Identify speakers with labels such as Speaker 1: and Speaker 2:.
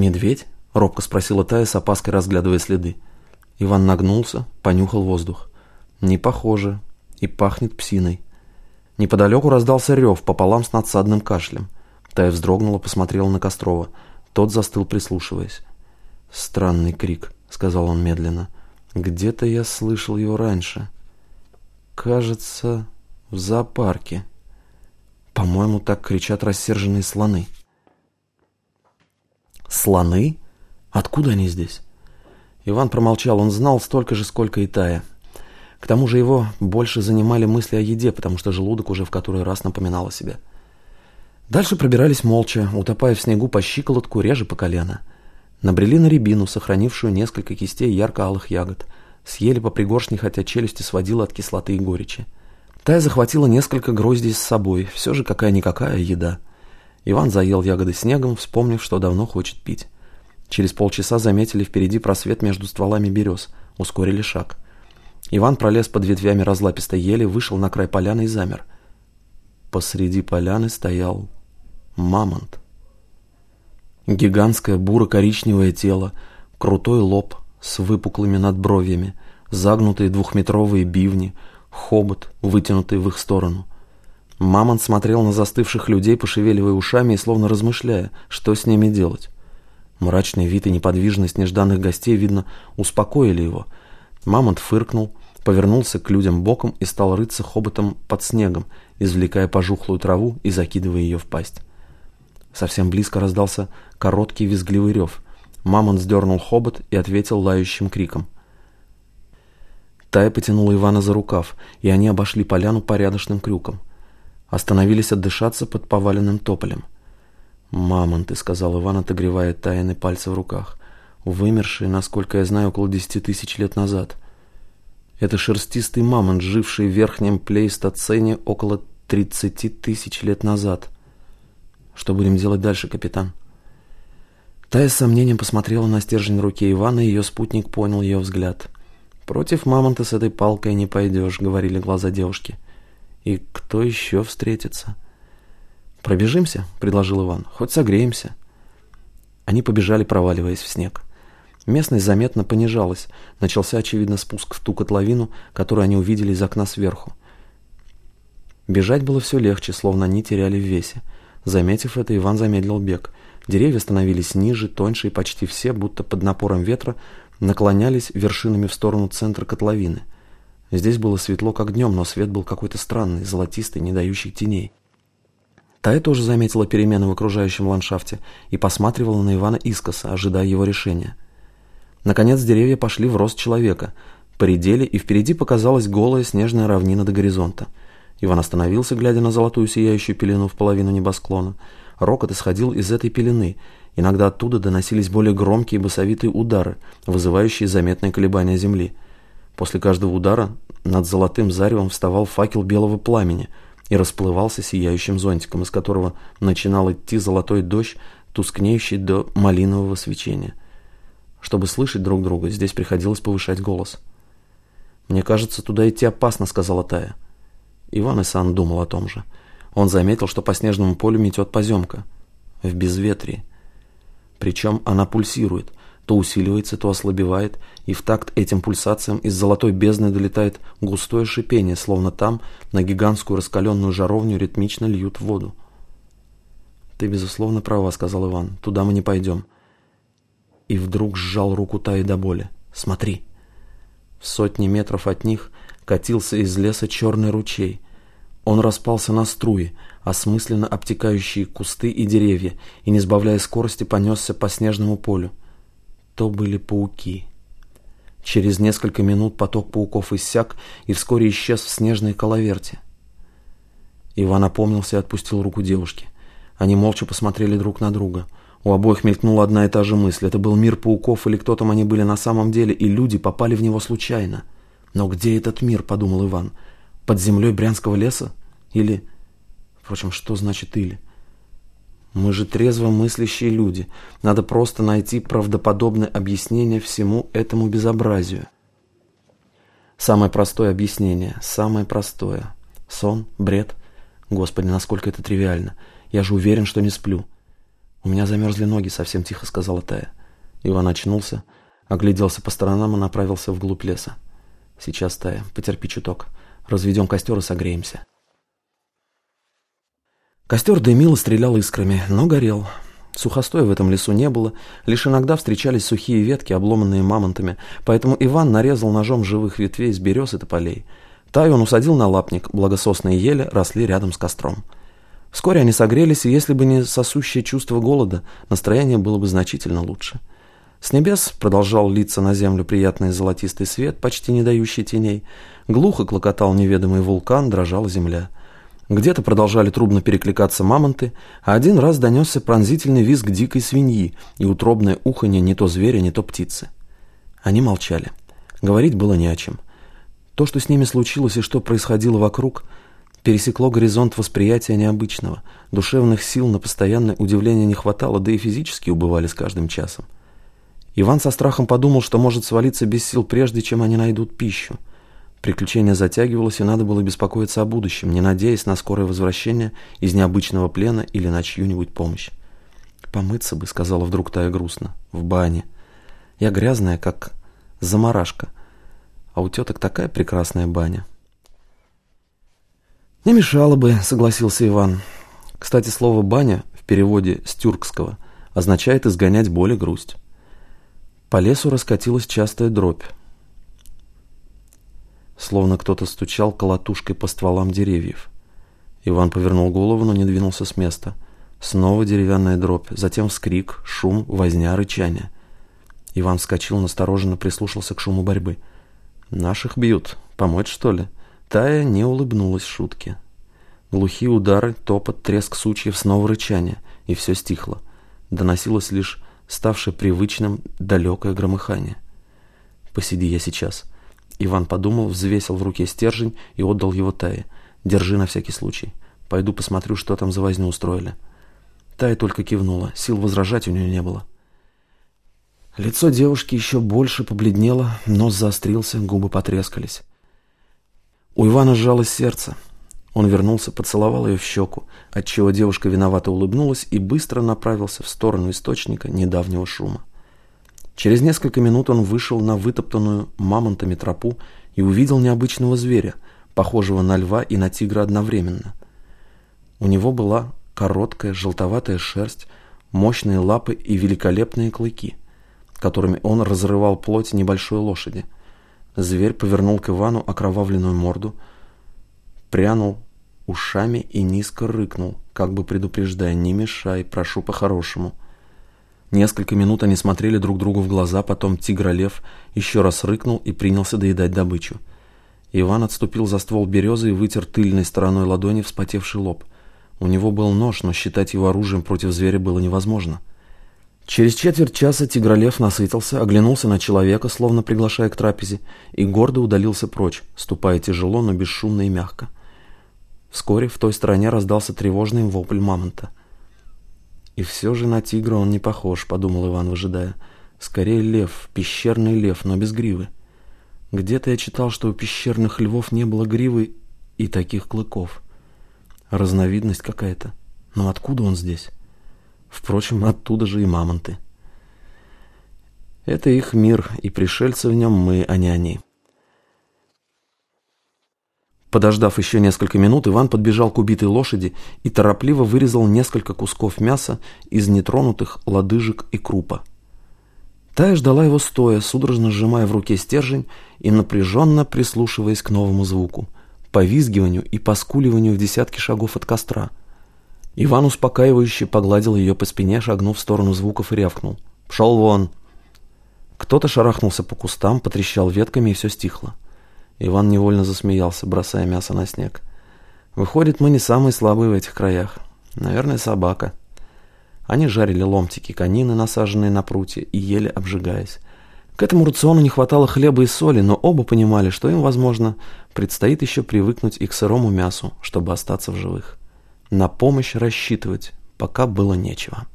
Speaker 1: «Медведь?» — робко спросила Тая с опаской, разглядывая следы. Иван нагнулся, понюхал воздух. «Не похоже. И пахнет псиной». Неподалеку раздался рев пополам с надсадным кашлем. Тая вздрогнула, посмотрела на Кострова. Тот застыл, прислушиваясь. «Странный крик», — сказал он медленно. «Где-то я слышал его раньше. Кажется, в зоопарке. По-моему, так кричат рассерженные слоны». «Слоны? Откуда они здесь?» Иван промолчал. Он знал столько же, сколько и Тая. К тому же его больше занимали мысли о еде, потому что желудок уже в который раз напоминал о себе. Дальше пробирались молча, утопая в снегу по щиколотку, реже по колено. Набрели на рябину, сохранившую несколько кистей ярко-алых ягод. Съели по пригоршне, хотя челюсти сводила от кислоты и горечи. Тая захватила несколько гроздей с собой, все же какая-никакая еда. Иван заел ягоды снегом, вспомнив, что давно хочет пить. Через полчаса заметили впереди просвет между стволами берез, ускорили шаг. Иван пролез под ветвями разлапистой ели, вышел на край поляны и замер. Посреди поляны стоял мамонт. Гигантское буро-коричневое тело, крутой лоб с выпуклыми надбровьями, загнутые двухметровые бивни, хобот, вытянутый в их сторону. Мамонт смотрел на застывших людей, пошевеливая ушами и словно размышляя, что с ними делать. Мрачный вид и неподвижность нежданных гостей, видно, успокоили его. Мамонт фыркнул, повернулся к людям боком и стал рыться хоботом под снегом, извлекая пожухлую траву и закидывая ее в пасть. Совсем близко раздался короткий визгливый рев. Мамонт сдернул хобот и ответил лающим криком. Тая потянула Ивана за рукав, и они обошли поляну порядочным крюком. Остановились отдышаться под поваленным тополем. «Мамонты», — сказал Иван, отогревая тайны пальцы в руках, вымершие, насколько я знаю, около десяти тысяч лет назад. Это шерстистый мамонт, живший в верхнем плейстоцене около тридцати тысяч лет назад. Что будем делать дальше, капитан? Тая с сомнением посмотрела на стержень руки Ивана, и ее спутник понял ее взгляд. «Против мамонта с этой палкой не пойдешь», — говорили глаза девушки. «И кто еще встретится?» «Пробежимся?» — предложил Иван. «Хоть согреемся». Они побежали, проваливаясь в снег. Местность заметно понижалась. Начался, очевидно, спуск в ту котловину, которую они увидели из окна сверху. Бежать было все легче, словно они теряли в весе. Заметив это, Иван замедлил бег. Деревья становились ниже, тоньше, и почти все, будто под напором ветра, наклонялись вершинами в сторону центра котловины. Здесь было светло, как днем, но свет был какой-то странный, золотистый, не дающий теней. Тая тоже заметила перемены в окружающем ландшафте и посматривала на Ивана искоса, ожидая его решения. Наконец деревья пошли в рост человека, поредели, и впереди показалась голая снежная равнина до горизонта. Иван остановился, глядя на золотую сияющую пелену в половину небосклона. Рокот исходил из этой пелены. Иногда оттуда доносились более громкие басовитые удары, вызывающие заметные колебания земли. После каждого удара над золотым заревом вставал факел белого пламени – и расплывался сияющим зонтиком, из которого начинал идти золотой дождь, тускнеющий до малинового свечения. Чтобы слышать друг друга, здесь приходилось повышать голос. «Мне кажется, туда идти опасно», — сказала Тая. Иван и Сан думал о том же. Он заметил, что по снежному полю метет поземка. В безветрии. Причем она пульсирует, то усиливается, то ослабевает, и в такт этим пульсациям из золотой бездны долетает густое шипение, словно там на гигантскую раскаленную жаровню ритмично льют воду. «Ты, безусловно, права», — сказал Иван. «Туда мы не пойдем». И вдруг сжал руку Таи до боли. «Смотри». В сотни метров от них катился из леса черный ручей. Он распался на струи, осмысленно обтекающие кусты и деревья, и, не сбавляя скорости, понесся по снежному полю то были пауки. Через несколько минут поток пауков иссяк и вскоре исчез в снежной коловерте. Иван опомнился и отпустил руку девушки. Они молча посмотрели друг на друга. У обоих мелькнула одна и та же мысль. Это был мир пауков, или кто там они были на самом деле, и люди попали в него случайно. Но где этот мир, подумал Иван? Под землей Брянского леса? Или... Впрочем, что значит «или»? Мы же трезво мыслящие люди. Надо просто найти правдоподобное объяснение всему этому безобразию. Самое простое объяснение. Самое простое. Сон? Бред? Господи, насколько это тривиально. Я же уверен, что не сплю. «У меня замерзли ноги», — совсем тихо сказала Тая. Иван очнулся, огляделся по сторонам и направился вглубь леса. «Сейчас, Тая, потерпи чуток. Разведем костер и согреемся». Костер дымил и стрелял искрами, но горел. Сухостоя в этом лесу не было, лишь иногда встречались сухие ветки, обломанные мамонтами, поэтому Иван нарезал ножом живых ветвей с берез и тополей. Таю он усадил на лапник, благососные ели росли рядом с костром. Вскоре они согрелись, и если бы не сосущее чувство голода, настроение было бы значительно лучше. С небес продолжал литься на землю приятный золотистый свет, почти не дающий теней. Глухо клокотал неведомый вулкан, дрожала земля. Где-то продолжали трубно перекликаться мамонты, а один раз донесся пронзительный визг дикой свиньи и утробное уханье не то зверя, не то птицы. Они молчали. Говорить было не о чем. То, что с ними случилось и что происходило вокруг, пересекло горизонт восприятия необычного. Душевных сил на постоянное удивление не хватало, да и физически убывали с каждым часом. Иван со страхом подумал, что может свалиться без сил прежде, чем они найдут пищу. Приключение затягивалось, и надо было беспокоиться о будущем, не надеясь на скорое возвращение из необычного плена или на чью-нибудь помощь. «Помыться бы», — сказала вдруг Тая грустно, — «в бане. Я грязная, как заморашка, а у теток такая прекрасная баня». «Не мешало бы», — согласился Иван. Кстати, слово «баня» в переводе с тюркского означает «изгонять боль и грусть». По лесу раскатилась частая дробь словно кто-то стучал колотушкой по стволам деревьев. Иван повернул голову, но не двинулся с места. Снова деревянная дробь, затем вскрик, шум, возня, рычание. Иван вскочил, настороженно прислушался к шуму борьбы. «Наших бьют. Помочь, что ли?» Тая не улыбнулась шутке. Глухие удары, топот, треск сучьев, снова рычание, и все стихло. Доносилось лишь ставшее привычным далекое громыхание. «Посиди я сейчас», Иван подумал, взвесил в руке стержень и отдал его Тае. «Держи на всякий случай. Пойду посмотрю, что там за возню устроили». Тая только кивнула, сил возражать у нее не было. Лицо девушки еще больше побледнело, нос заострился, губы потрескались. У Ивана сжалось сердце. Он вернулся, поцеловал ее в щеку, отчего девушка виновато улыбнулась и быстро направился в сторону источника недавнего шума. Через несколько минут он вышел на вытоптанную мамонтами тропу и увидел необычного зверя, похожего на льва и на тигра одновременно. У него была короткая желтоватая шерсть, мощные лапы и великолепные клыки, которыми он разрывал плоть небольшой лошади. Зверь повернул к Ивану окровавленную морду, прянул ушами и низко рыкнул, как бы предупреждая «Не мешай, прошу по-хорошему». Несколько минут они смотрели друг другу в глаза, потом тигролев еще раз рыкнул и принялся доедать добычу. Иван отступил за ствол березы и вытер тыльной стороной ладони вспотевший лоб. У него был нож, но считать его оружием против зверя было невозможно. Через четверть часа тигролев насытился, оглянулся на человека, словно приглашая к трапезе, и гордо удалился прочь, ступая тяжело, но бесшумно и мягко. Вскоре в той стороне раздался тревожный вопль мамонта — и все же на тигра он не похож, подумал Иван, выжидая. Скорее лев, пещерный лев, но без гривы. Где-то я читал, что у пещерных львов не было гривы и таких клыков. Разновидность какая-то. Но откуда он здесь? Впрочем, оттуда же и мамонты. Это их мир, и пришельцы в нем мы, а не они. Подождав еще несколько минут, Иван подбежал к убитой лошади и торопливо вырезал несколько кусков мяса из нетронутых лодыжек и крупа. Тая ждала его стоя, судорожно сжимая в руке стержень и напряженно прислушиваясь к новому звуку, повизгиванию и поскуливанию в десятки шагов от костра. Иван успокаивающе погладил ее по спине, шагнув в сторону звуков и рявкнул. «Пшел вон!» Кто-то шарахнулся по кустам, потрещал ветками, и все стихло. Иван невольно засмеялся, бросая мясо на снег. Выходит, мы не самые слабые в этих краях. Наверное, собака. Они жарили ломтики конины, насаженные на прутья, и ели, обжигаясь. К этому рациону не хватало хлеба и соли, но оба понимали, что им, возможно, предстоит еще привыкнуть и к сырому мясу, чтобы остаться в живых. На помощь рассчитывать пока было нечего.